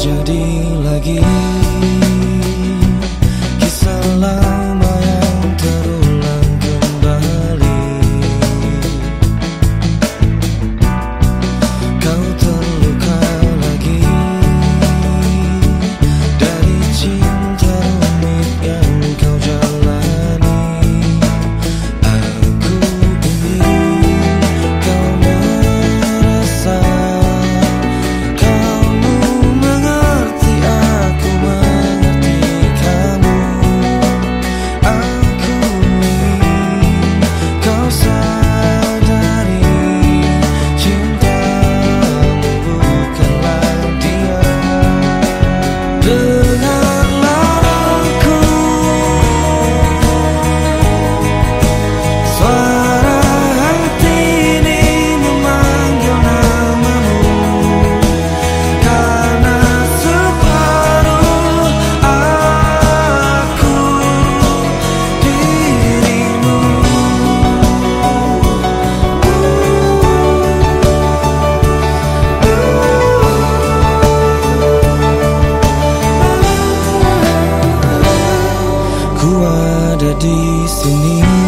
terjadi lagi. listening.